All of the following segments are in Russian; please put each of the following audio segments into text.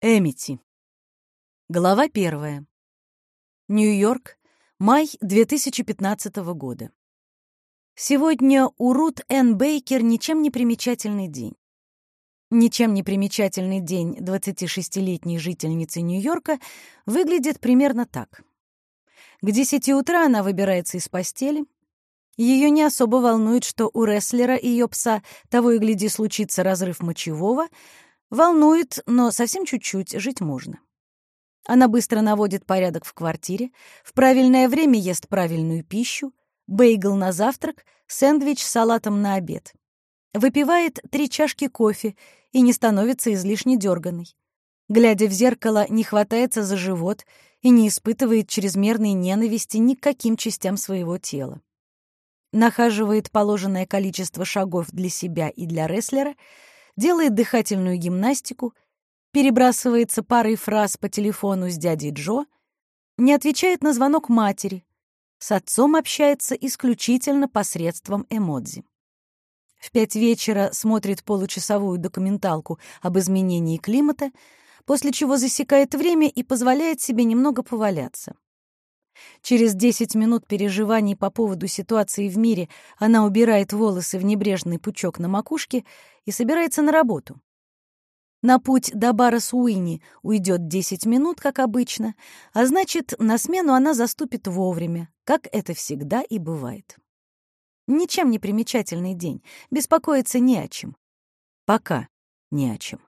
Эмити. Глава первая. Нью-Йорк, май 2015 года. Сегодня у Рут Н. Бейкер ничем не примечательный день. Ничем не примечательный день 26-летней жительницы Нью-Йорка выглядит примерно так. К 10 утра она выбирается из постели. Ее не особо волнует, что у рестлера и ее пса того и гляди случится разрыв мочевого — Волнует, но совсем чуть-чуть, жить можно. Она быстро наводит порядок в квартире, в правильное время ест правильную пищу, бейгл на завтрак, сэндвич с салатом на обед. Выпивает три чашки кофе и не становится излишне дерганой. Глядя в зеркало, не хватается за живот и не испытывает чрезмерной ненависти ни к каким частям своего тела. Нахаживает положенное количество шагов для себя и для рестлера — делает дыхательную гимнастику, перебрасывается парой фраз по телефону с дядей Джо, не отвечает на звонок матери, с отцом общается исключительно посредством эмодзи. В пять вечера смотрит получасовую документалку об изменении климата, после чего засекает время и позволяет себе немного поваляться. Через 10 минут переживаний по поводу ситуации в мире она убирает волосы в небрежный пучок на макушке и собирается на работу. На путь до бара Суини уйдет 10 минут, как обычно, а значит, на смену она заступит вовремя, как это всегда и бывает. Ничем не примечательный день, беспокоиться не о чем. Пока не о чем.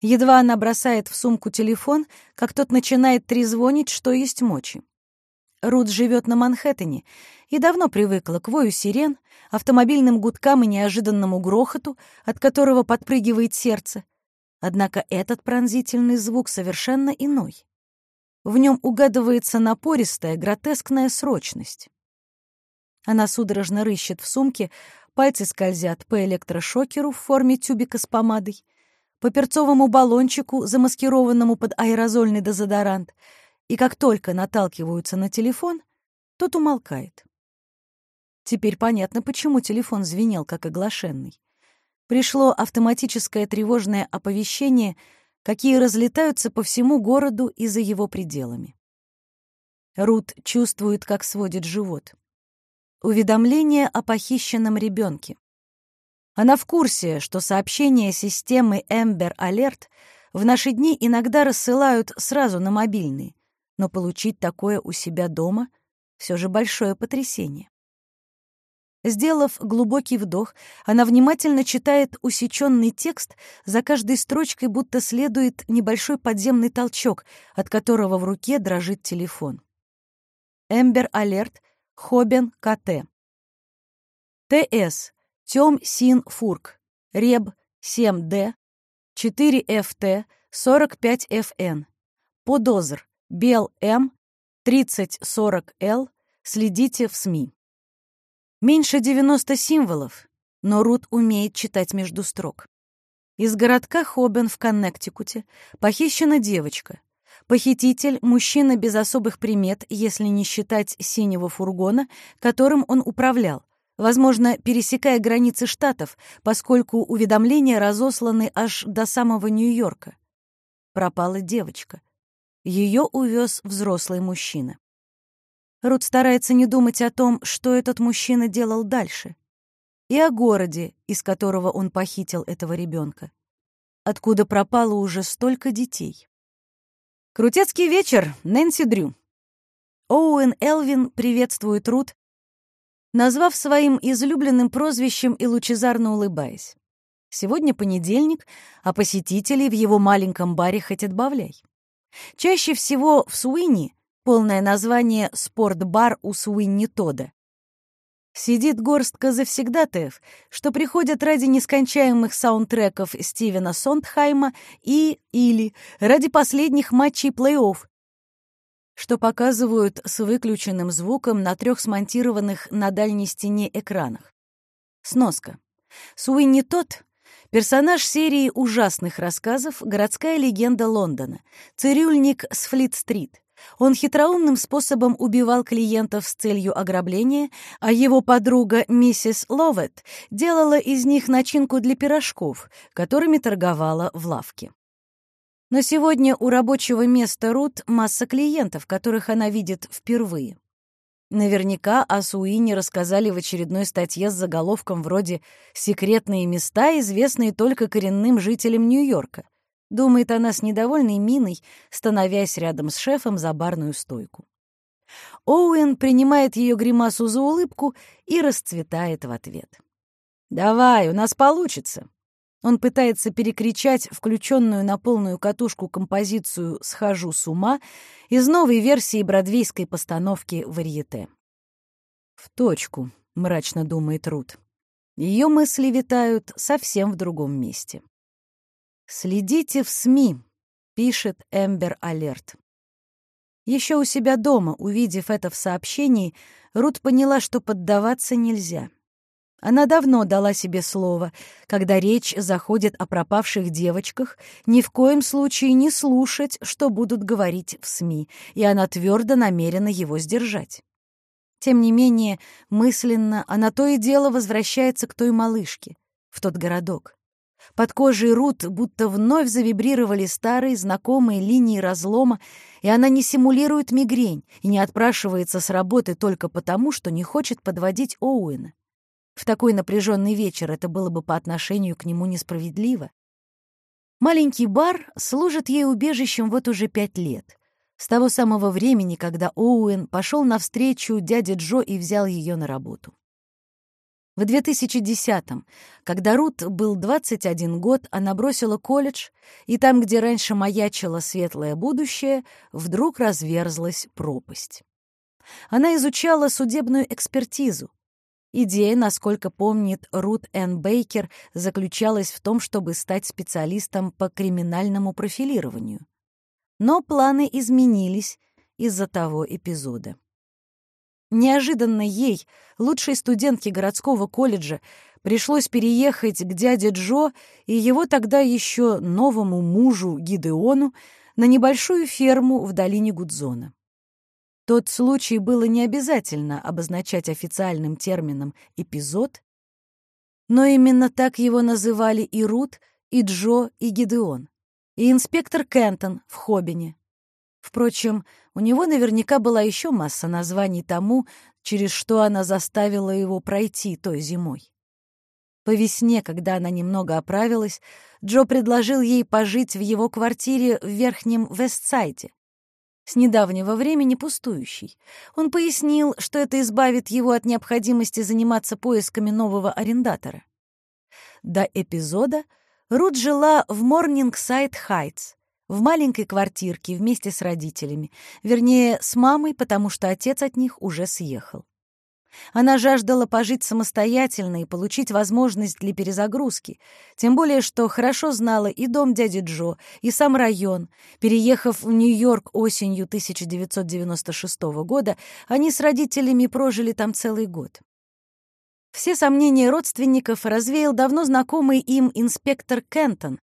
Едва она бросает в сумку телефон, как тот начинает трезвонить, что есть мочи. Рут живет на Манхэттене и давно привыкла к вою сирен, автомобильным гудкам и неожиданному грохоту, от которого подпрыгивает сердце. Однако этот пронзительный звук совершенно иной. В нем угадывается напористая, гротескная срочность. Она судорожно рыщет в сумке, пальцы скользят по электрошокеру в форме тюбика с помадой, по перцовому баллончику, замаскированному под аэрозольный дезодорант — и как только наталкиваются на телефон, тот умолкает. Теперь понятно, почему телефон звенел как оглашенный. Пришло автоматическое тревожное оповещение, какие разлетаются по всему городу и за его пределами. Рут чувствует, как сводит живот. Уведомление о похищенном ребенке. Она в курсе, что сообщения системы Ember Alert в наши дни иногда рассылают сразу на мобильный, но получить такое у себя дома — все же большое потрясение. Сделав глубокий вдох, она внимательно читает усеченный текст, за каждой строчкой будто следует небольшой подземный толчок, от которого в руке дрожит телефон. Эмбер Алерт, Хобен КТ. ТС, Тём Син Фурк, Реб 7Д, 4ФТ, 45ФН. Подозр, Бел М, 3040Л, следите в СМИ. Меньше 90 символов, но Рут умеет читать между строк. Из городка Хоббен в Коннектикуте похищена девочка. Похититель — мужчина без особых примет, если не считать синего фургона, которым он управлял, возможно, пересекая границы штатов, поскольку уведомления разосланы аж до самого Нью-Йорка. Пропала девочка. Ее увез взрослый мужчина. Рут старается не думать о том, что этот мужчина делал дальше, и о городе, из которого он похитил этого ребенка, откуда пропало уже столько детей. Крутецкий вечер, Нэнси Дрю. Оуэн Элвин приветствует Рут, назвав своим излюбленным прозвищем и лучезарно улыбаясь. Сегодня понедельник, а посетителей в его маленьком баре хоть отбавляй. Чаще всего в Суини, полное название «Спортбар у Суини Тода», сидит горстка завсегдатаев, что приходят ради нескончаемых саундтреков Стивена Сондхайма и или ради последних матчей плей-офф, что показывают с выключенным звуком на трех смонтированных на дальней стене экранах. Сноска. Суини Тот Персонаж серии ужасных рассказов «Городская легенда Лондона», цирюльник с Флит-стрит. Он хитроумным способом убивал клиентов с целью ограбления, а его подруга миссис Ловет делала из них начинку для пирожков, которыми торговала в лавке. Но сегодня у рабочего места Рут масса клиентов, которых она видит впервые. Наверняка о Суине рассказали в очередной статье с заголовком вроде «Секретные места, известные только коренным жителям Нью-Йорка». Думает она с недовольной миной, становясь рядом с шефом за барную стойку. Оуэн принимает ее гримасу за улыбку и расцветает в ответ. «Давай, у нас получится!» Он пытается перекричать включенную на полную катушку композицию «Схожу с ума» из новой версии бродвейской постановки «Варьете». «В точку», — мрачно думает Рут. Ее мысли витают совсем в другом месте. «Следите в СМИ», — пишет Эмбер Алерт. Еще у себя дома, увидев это в сообщении, Рут поняла, что поддаваться нельзя. Она давно дала себе слово, когда речь заходит о пропавших девочках, ни в коем случае не слушать, что будут говорить в СМИ, и она твердо намерена его сдержать. Тем не менее, мысленно она то и дело возвращается к той малышке, в тот городок. Под кожей Рут будто вновь завибрировали старые знакомые линии разлома, и она не симулирует мигрень и не отпрашивается с работы только потому, что не хочет подводить Оуэна. В такой напряженный вечер это было бы по отношению к нему несправедливо. Маленький бар служит ей убежищем вот уже пять лет, с того самого времени, когда Оуэн пошел навстречу дяде Джо и взял ее на работу. В 2010-м, когда Рут был 21 год, она бросила колледж, и там, где раньше маячило светлое будущее, вдруг разверзлась пропасть. Она изучала судебную экспертизу, Идея, насколько помнит Рут Н. Бейкер, заключалась в том, чтобы стать специалистом по криминальному профилированию. Но планы изменились из-за того эпизода. Неожиданно ей, лучшей студентке городского колледжа, пришлось переехать к дяде Джо и его тогда еще новому мужу Гидеону на небольшую ферму в долине Гудзона. Тот случай было не обязательно обозначать официальным термином «эпизод», но именно так его называли и Рут, и Джо, и Гидеон, и инспектор Кентон в Хобине. Впрочем, у него наверняка была еще масса названий тому, через что она заставила его пройти той зимой. По весне, когда она немного оправилась, Джо предложил ей пожить в его квартире в Верхнем Вестсайде, с недавнего времени пустующей. Он пояснил, что это избавит его от необходимости заниматься поисками нового арендатора. До эпизода Рут жила в Морнингсайд-Хайтс, в маленькой квартирке вместе с родителями, вернее, с мамой, потому что отец от них уже съехал. Она жаждала пожить самостоятельно и получить возможность для перезагрузки, тем более что хорошо знала и дом дяди Джо, и сам район. Переехав в Нью-Йорк осенью 1996 года, они с родителями прожили там целый год. Все сомнения родственников развеял давно знакомый им инспектор Кентон,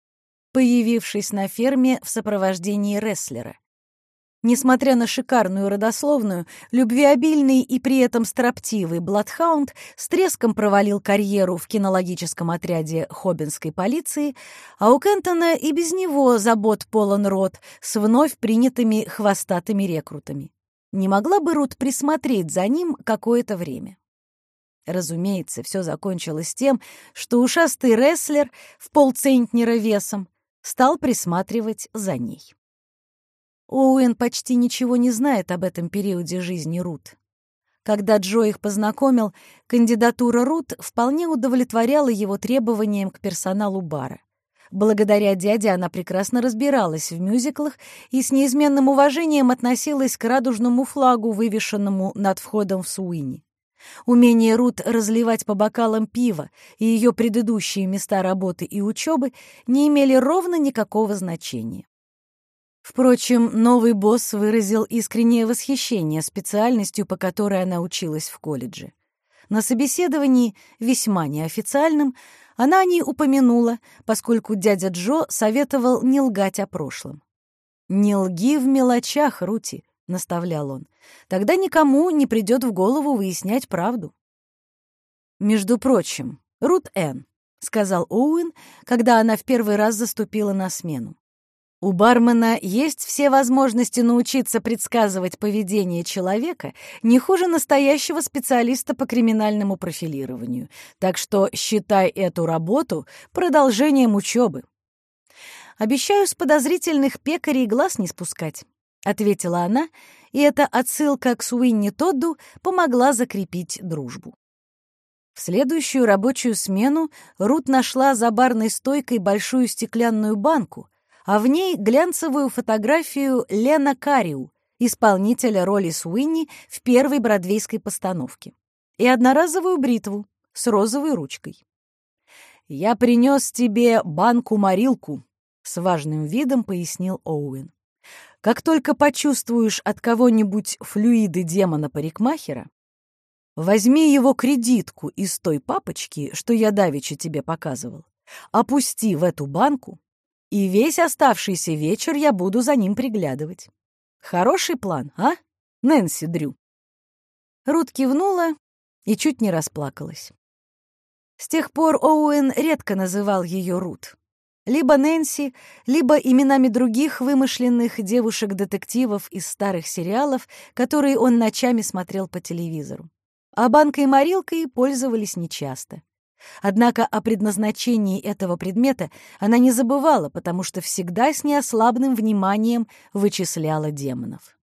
появившись на ферме в сопровождении рестлера. Несмотря на шикарную родословную, любвеобильный и при этом строптивый Бладхаунд с треском провалил карьеру в кинологическом отряде Хоббинской полиции, а у Кентона и без него забот полон рот с вновь принятыми хвостатыми рекрутами. Не могла бы Рут присмотреть за ним какое-то время. Разумеется, все закончилось тем, что ушастый рестлер в полцентнера весом стал присматривать за ней. Оуэн почти ничего не знает об этом периоде жизни Рут. Когда Джо их познакомил, кандидатура Рут вполне удовлетворяла его требованиям к персоналу бара. Благодаря дяде она прекрасно разбиралась в мюзиклах и с неизменным уважением относилась к радужному флагу, вывешенному над входом в Суини. Умение Рут разливать по бокалам пива и ее предыдущие места работы и учебы не имели ровно никакого значения. Впрочем, новый босс выразил искреннее восхищение специальностью, по которой она училась в колледже. На собеседовании, весьма неофициальном, она о ней упомянула, поскольку дядя Джо советовал не лгать о прошлом. «Не лги в мелочах, Рути», — наставлял он. «Тогда никому не придет в голову выяснять правду». «Между прочим, Рут Н», — сказал Оуэн, когда она в первый раз заступила на смену. У бармена есть все возможности научиться предсказывать поведение человека не хуже настоящего специалиста по криминальному профилированию, так что считай эту работу продолжением учебы. «Обещаю с подозрительных пекарей глаз не спускать», — ответила она, и эта отсылка к Суинни Тодду помогла закрепить дружбу. В следующую рабочую смену Рут нашла за барной стойкой большую стеклянную банку, а в ней глянцевую фотографию Лена Кариу, исполнителя роли Суинни в первой бродвейской постановке, и одноразовую бритву с розовой ручкой. «Я принес тебе банку-морилку», — с важным видом пояснил Оуэн. «Как только почувствуешь от кого-нибудь флюиды демона-парикмахера, возьми его кредитку из той папочки, что я давеча тебе показывал, опусти в эту банку и весь оставшийся вечер я буду за ним приглядывать. Хороший план, а, Нэнси Дрю?» Рут кивнула и чуть не расплакалась. С тех пор Оуэн редко называл ее Рут. Либо Нэнси, либо именами других вымышленных девушек-детективов из старых сериалов, которые он ночами смотрел по телевизору. А банкой-морилкой пользовались нечасто. Однако о предназначении этого предмета она не забывала, потому что всегда с неослабным вниманием вычисляла демонов.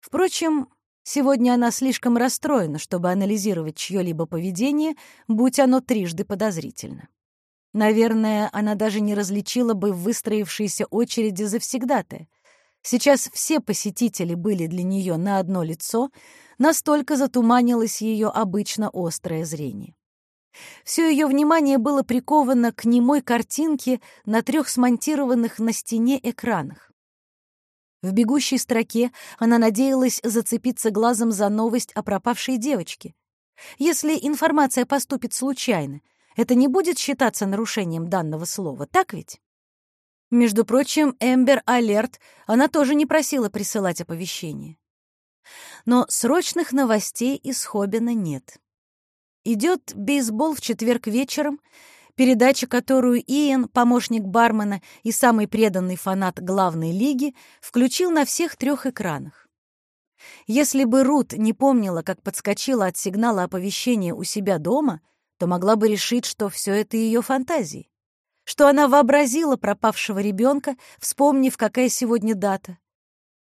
Впрочем, сегодня она слишком расстроена, чтобы анализировать чье-либо поведение, будь оно трижды подозрительно. Наверное, она даже не различила бы в выстроившейся очереди завсегдатая. Сейчас все посетители были для нее на одно лицо, настолько затуманилось ее обычно острое зрение. Все ее внимание было приковано к немой картинке на трех смонтированных на стене экранах. В бегущей строке она надеялась зацепиться глазом за новость о пропавшей девочке. Если информация поступит случайно, это не будет считаться нарушением данного слова, так ведь? Между прочим, Эмбер Алерт она тоже не просила присылать оповещение. Но срочных новостей из Хоббина нет. Идет бейсбол в четверг вечером, передача, которую Иэн, помощник бармена и самый преданный фанат главной лиги, включил на всех трех экранах. Если бы Рут не помнила, как подскочила от сигнала оповещения у себя дома, то могла бы решить, что все это ее фантазии, что она вообразила пропавшего ребенка, вспомнив, какая сегодня дата,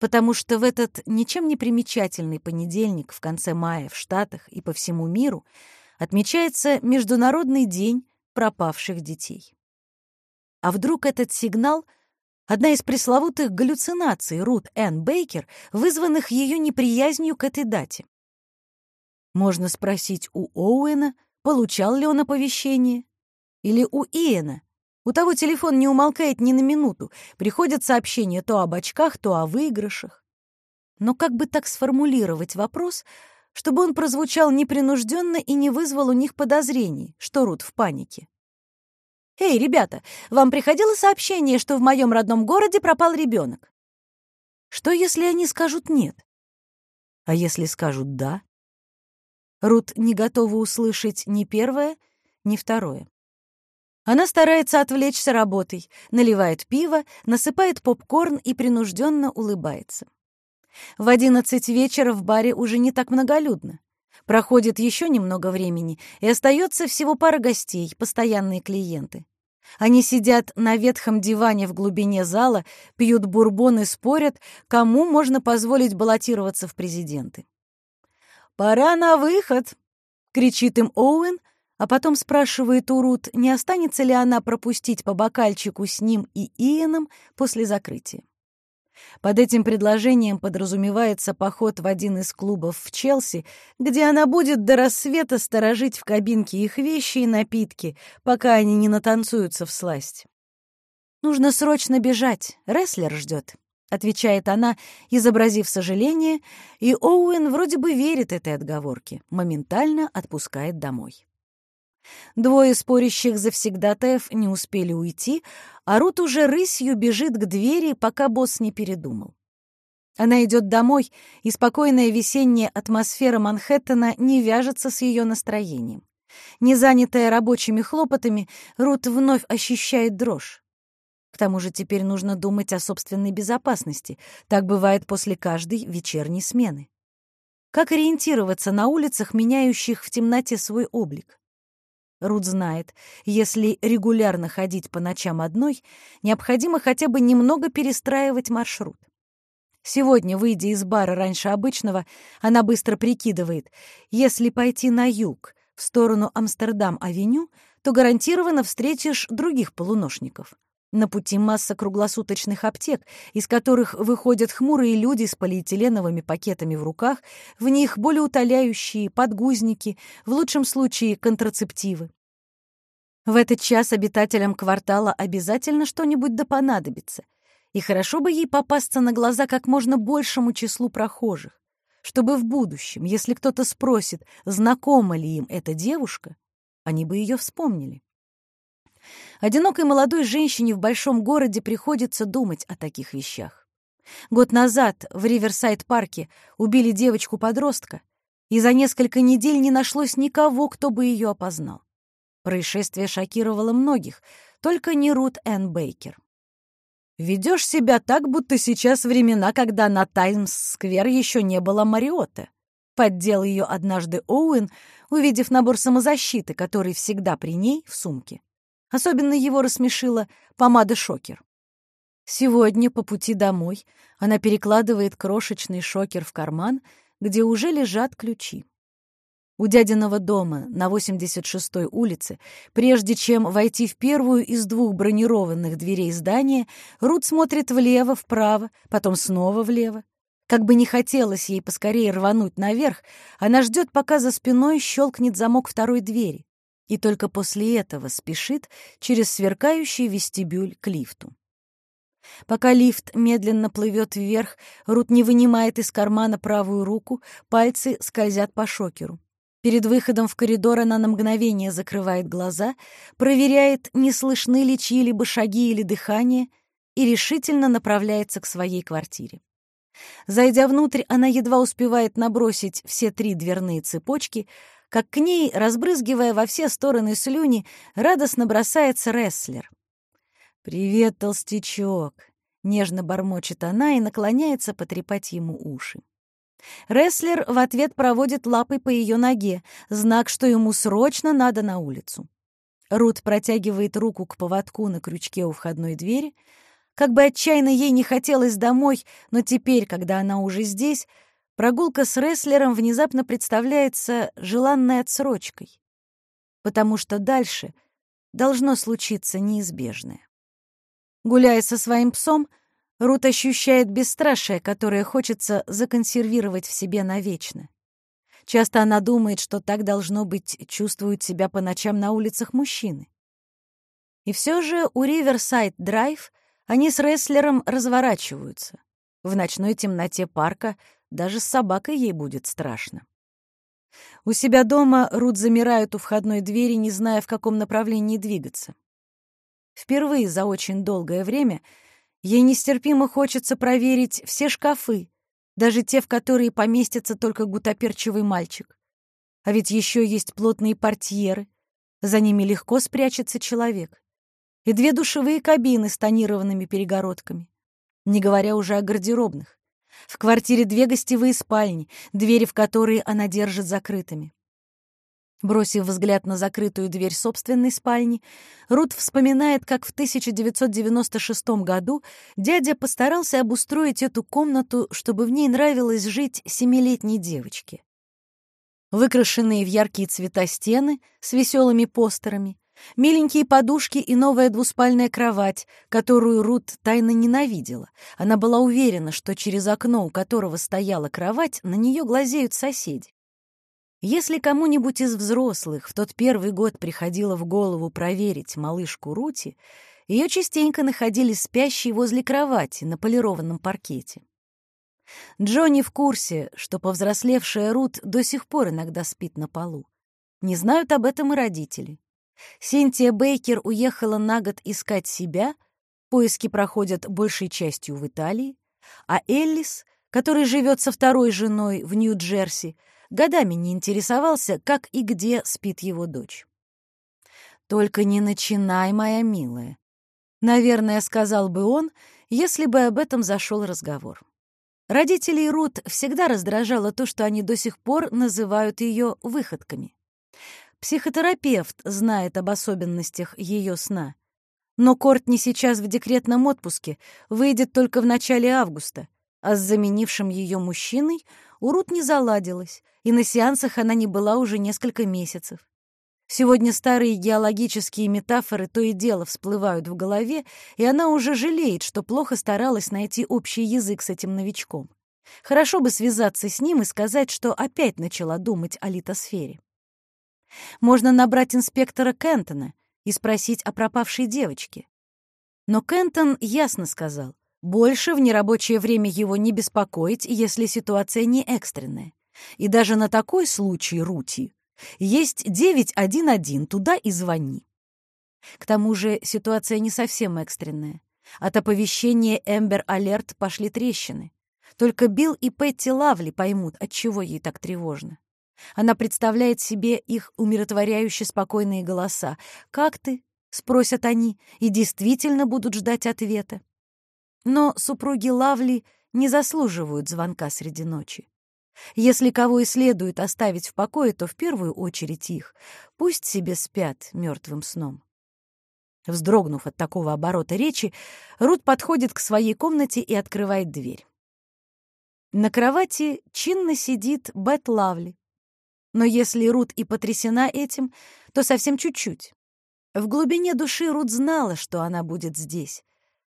потому что в этот ничем не примечательный понедельник в конце мая в Штатах и по всему миру отмечается Международный день пропавших детей. А вдруг этот сигнал — одна из пресловутых галлюцинаций Рут Энн Бейкер, вызванных ее неприязнью к этой дате? Можно спросить у Оуэна, получал ли он оповещение, или у Иэна. У того телефон не умолкает ни на минуту, приходят сообщения то об очках, то о выигрышах. Но как бы так сформулировать вопрос — чтобы он прозвучал непринужденно и не вызвал у них подозрений, что Рут в панике. «Эй, ребята, вам приходило сообщение, что в моем родном городе пропал ребенок?» Что, если они скажут «нет»? А если скажут «да»? Рут не готова услышать ни первое, ни второе. Она старается отвлечься работой, наливает пиво, насыпает попкорн и принужденно улыбается. В одиннадцать вечера в баре уже не так многолюдно. Проходит еще немного времени, и остается всего пара гостей, постоянные клиенты. Они сидят на ветхом диване в глубине зала, пьют бурбон и спорят, кому можно позволить баллотироваться в президенты. «Пора на выход!» — кричит им Оуэн, а потом спрашивает у Рут, не останется ли она пропустить по бокальчику с ним и Иеном после закрытия. Под этим предложением подразумевается поход в один из клубов в Челси, где она будет до рассвета сторожить в кабинке их вещи и напитки, пока они не натанцуются в сласть. «Нужно срочно бежать, рестлер ждет», — отвечает она, изобразив сожаление, и Оуэн вроде бы верит этой отговорке, моментально отпускает домой. Двое спорящих завсегдатаев не успели уйти, а Рут уже рысью бежит к двери, пока босс не передумал. Она идет домой, и спокойная весенняя атмосфера Манхэттена не вяжется с ее настроением. Не занятая рабочими хлопотами, Рут вновь ощущает дрожь. К тому же теперь нужно думать о собственной безопасности. Так бывает после каждой вечерней смены. Как ориентироваться на улицах, меняющих в темноте свой облик? Рут знает, если регулярно ходить по ночам одной, необходимо хотя бы немного перестраивать маршрут. Сегодня, выйдя из бара раньше обычного, она быстро прикидывает, если пойти на юг, в сторону Амстердам-авеню, то гарантированно встретишь других полуношников. На пути масса круглосуточных аптек, из которых выходят хмурые люди с полиэтиленовыми пакетами в руках, в них болеутоляющие, подгузники, в лучшем случае контрацептивы. В этот час обитателям квартала обязательно что-нибудь да понадобится, и хорошо бы ей попасться на глаза как можно большему числу прохожих, чтобы в будущем, если кто-то спросит, знакома ли им эта девушка, они бы ее вспомнили. Одинокой молодой женщине в большом городе приходится думать о таких вещах. Год назад в Риверсайд-парке убили девочку-подростка, и за несколько недель не нашлось никого, кто бы ее опознал. Происшествие шокировало многих, только не Рут Энн Бейкер. «Ведешь себя так, будто сейчас времена, когда на Таймс-сквер еще не было Мариотты», поддел ее однажды Оуэн, увидев набор самозащиты, который всегда при ней в сумке. Особенно его рассмешила помада-шокер. Сегодня по пути домой она перекладывает крошечный шокер в карман, где уже лежат ключи. У дядиного дома на 86-й улице, прежде чем войти в первую из двух бронированных дверей здания, Рут смотрит влево, вправо, потом снова влево. Как бы не хотелось ей поскорее рвануть наверх, она ждет, пока за спиной щелкнет замок второй двери и только после этого спешит через сверкающий вестибюль к лифту. Пока лифт медленно плывет вверх, Рут не вынимает из кармана правую руку, пальцы скользят по шокеру. Перед выходом в коридор она на мгновение закрывает глаза, проверяет, не слышны ли чьи-либо шаги или дыхание, и решительно направляется к своей квартире. Зайдя внутрь, она едва успевает набросить все три дверные цепочки, как к ней, разбрызгивая во все стороны слюни, радостно бросается рестлер. «Привет, толстячок!» — нежно бормочет она и наклоняется потрепать ему уши. Рестлер в ответ проводит лапой по ее ноге, знак, что ему срочно надо на улицу. Рут протягивает руку к поводку на крючке у входной двери. Как бы отчаянно ей не хотелось домой, но теперь, когда она уже здесь, прогулка с рестлером внезапно представляется желанной отсрочкой, потому что дальше должно случиться неизбежное. Гуляя со своим псом, Рут ощущает бесстрашие, которое хочется законсервировать в себе навечно. Часто она думает, что так должно быть, чувствуют себя по ночам на улицах мужчины. И все же у Риверсайд-драйв они с рестлером разворачиваются. В ночной темноте парка даже с собакой ей будет страшно. У себя дома Рут замирает у входной двери, не зная, в каком направлении двигаться. Впервые за очень долгое время ей нестерпимо хочется проверить все шкафы, даже те, в которые поместится только гутоперчивый мальчик. А ведь еще есть плотные портьеры, за ними легко спрячется человек. И две душевые кабины с тонированными перегородками, не говоря уже о гардеробных. В квартире две гостевые спальни, двери в которые она держит закрытыми. Бросив взгляд на закрытую дверь собственной спальни, Рут вспоминает, как в 1996 году дядя постарался обустроить эту комнату, чтобы в ней нравилось жить семилетней девочке. Выкрашенные в яркие цвета стены с веселыми постерами, Миленькие подушки и новая двуспальная кровать, которую Рут тайно ненавидела. Она была уверена, что через окно, у которого стояла кровать, на нее глазеют соседи. Если кому-нибудь из взрослых в тот первый год приходило в голову проверить малышку Рути, ее частенько находили спящей возле кровати на полированном паркете. Джонни в курсе, что повзрослевшая Рут до сих пор иногда спит на полу. Не знают об этом и родители. Синтия Бейкер уехала на год искать себя, поиски проходят большей частью в Италии, а Эллис, который живет со второй женой в Нью-Джерси, годами не интересовался, как и где спит его дочь. «Только не начинай, моя милая», Наверное, сказал бы он, если бы об этом зашел разговор. Родителей Рут всегда раздражало то, что они до сих пор называют ее выходками. Психотерапевт знает об особенностях ее сна. Но Кортни сейчас в декретном отпуске, выйдет только в начале августа, а с заменившим ее мужчиной у Рут не заладилось, и на сеансах она не была уже несколько месяцев. Сегодня старые геологические метафоры то и дело всплывают в голове, и она уже жалеет, что плохо старалась найти общий язык с этим новичком. Хорошо бы связаться с ним и сказать, что опять начала думать о литосфере. Можно набрать инспектора Кентона и спросить о пропавшей девочке. Но Кентон ясно сказал, больше в нерабочее время его не беспокоить, если ситуация не экстренная. И даже на такой случай, Рути, есть 911, туда и звони. К тому же ситуация не совсем экстренная. От оповещения Эмбер Алерт пошли трещины. Только Билл и Петти Лавли поймут, от чего ей так тревожно. Она представляет себе их умиротворяюще спокойные голоса. «Как ты?» — спросят они, и действительно будут ждать ответа. Но супруги Лавли не заслуживают звонка среди ночи. Если кого и следует оставить в покое, то в первую очередь их. Пусть себе спят мертвым сном. Вздрогнув от такого оборота речи, Рут подходит к своей комнате и открывает дверь. На кровати чинно сидит Бет Лавли. Но если Рут и потрясена этим, то совсем чуть-чуть. В глубине души Рут знала, что она будет здесь,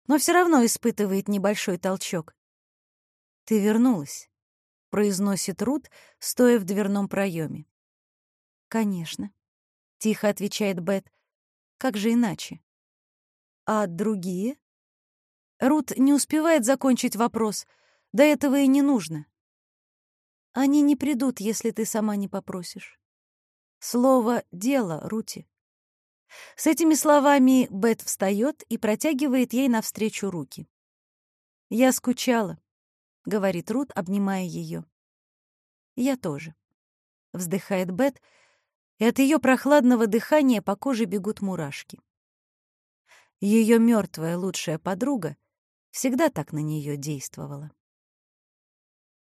но все равно испытывает небольшой толчок. «Ты вернулась», — произносит Рут, стоя в дверном проеме. «Конечно», — тихо отвечает Бет. «Как же иначе?» «А другие?» Рут не успевает закончить вопрос. До этого и не нужно. Они не придут, если ты сама не попросишь. Слово — дело, Рути. С этими словами Бет встает и протягивает ей навстречу руки. «Я скучала», — говорит Рут, обнимая ее. «Я тоже», — вздыхает Бет, и от ее прохладного дыхания по коже бегут мурашки. Ее мертвая лучшая подруга всегда так на нее действовала.